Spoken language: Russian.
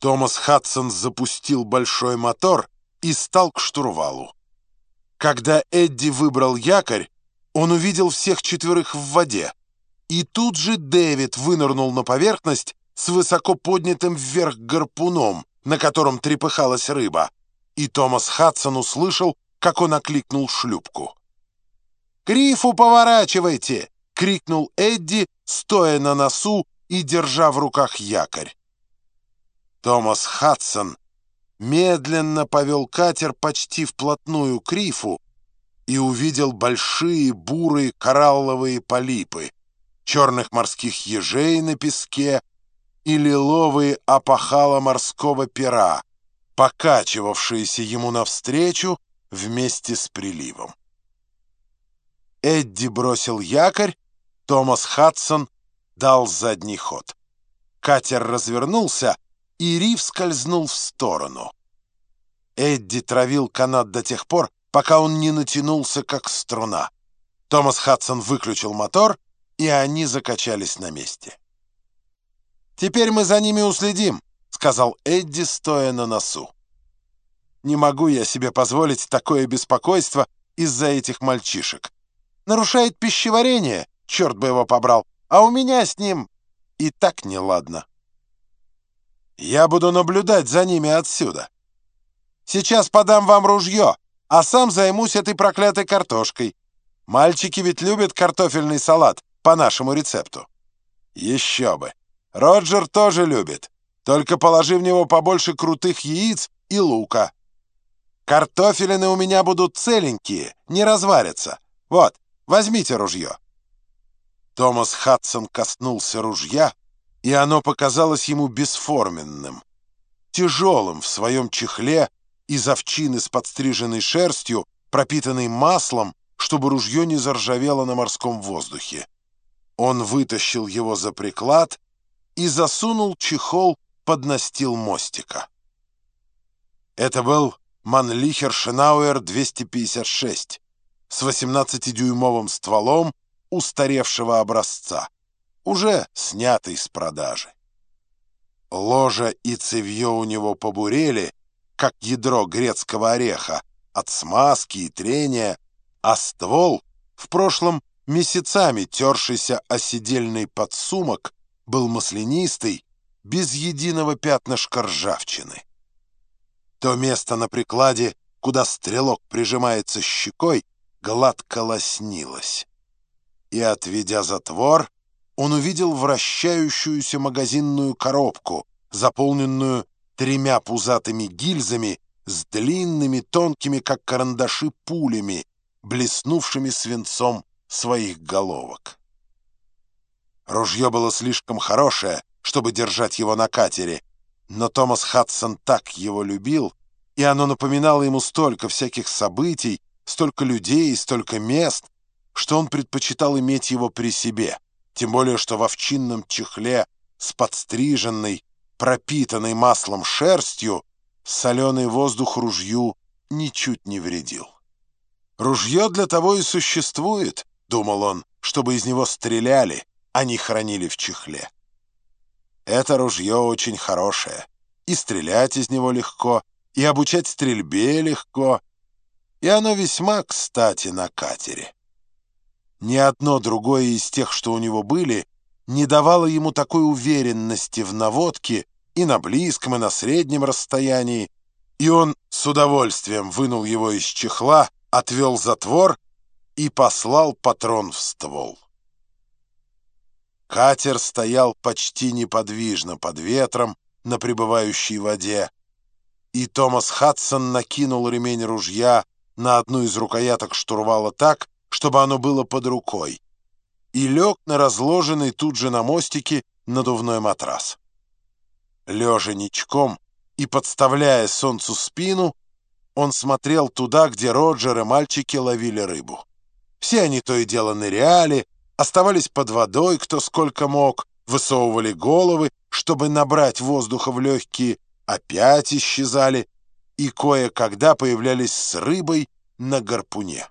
Томас Хадсон запустил большой мотор и стал к штурвалу. Когда Эдди выбрал якорь, он увидел всех четверых в воде. И тут же Дэвид вынырнул на поверхность с высоко поднятым вверх гарпуном, на котором трепыхалась рыба. И Томас Хадсон услышал, как он окликнул шлюпку. «К рифу поворачивайте!» — крикнул Эдди, стоя на носу и держа в руках якорь. Томас Хадсон медленно повел катер почти вплотную к рифу и увидел большие бурые коралловые полипы, черных морских ежей на песке и лиловые опахала морского пера, покачивавшиеся ему навстречу вместе с приливом. Эдди бросил якорь, Томас Хадсон дал задний ход. Катер развернулся, и риф скользнул в сторону. Эдди травил канат до тех пор, пока он не натянулся, как струна. Томас Хадсон выключил мотор, и они закачались на месте. «Теперь мы за ними уследим», — сказал Эдди, стоя на носу. «Не могу я себе позволить такое беспокойство из-за этих мальчишек. Нарушает пищеварение, черт бы его побрал, а у меня с ним и так неладно». Я буду наблюдать за ними отсюда. Сейчас подам вам ружье, а сам займусь этой проклятой картошкой. Мальчики ведь любят картофельный салат по нашему рецепту. Еще бы. Роджер тоже любит. Только положи в него побольше крутых яиц и лука. Картофелины у меня будут целенькие, не разварятся. Вот, возьмите ружье. Томас Хадсон коснулся ружья, и оно показалось ему бесформенным, тяжелым в своем чехле из овчины с подстриженной шерстью, пропитанной маслом, чтобы ружье не заржавело на морском воздухе. Он вытащил его за приклад и засунул чехол под настил мостика. Это был Манлихер Шенауэр 256 с 18-дюймовым стволом устаревшего образца уже снятый с продажи. Ложа и цевье у него побурели, как ядро грецкого ореха, от смазки и трения, а ствол, в прошлом месяцами тершийся о сидельный подсумок, был маслянистый, без единого пятнышка ржавчины. То место на прикладе, куда стрелок прижимается щекой, гладко лоснилось. И, отведя затвор, он увидел вращающуюся магазинную коробку, заполненную тремя пузатыми гильзами с длинными, тонкими, как карандаши, пулями, блеснувшими свинцом своих головок. Ружье было слишком хорошее, чтобы держать его на катере, но Томас Хадсон так его любил, и оно напоминало ему столько всяких событий, столько людей, столько мест, что он предпочитал иметь его при себе — тем более, что в овчинном чехле с подстриженной, пропитанной маслом шерстью, соленый воздух ружью ничуть не вредил. «Ружье для того и существует», — думал он, «чтобы из него стреляли, а не хранили в чехле». Это ружье очень хорошее, и стрелять из него легко, и обучать стрельбе легко, и оно весьма кстати на катере. Ни одно другое из тех, что у него были, не давало ему такой уверенности в наводке и на близком, и на среднем расстоянии, и он с удовольствием вынул его из чехла, отвел затвор и послал патрон в ствол. Катер стоял почти неподвижно под ветром на пребывающей воде, и Томас Хадсон накинул ремень ружья на одну из рукояток штурвала так, чтобы оно было под рукой, и лег на разложенный тут же на мостике надувной матрас. Лежа ничком и подставляя солнцу спину, он смотрел туда, где Роджер и мальчики ловили рыбу. Все они то и дело ныряли, оставались под водой, кто сколько мог, высовывали головы, чтобы набрать воздуха в легкие, опять исчезали и кое-когда появлялись с рыбой на гарпуне.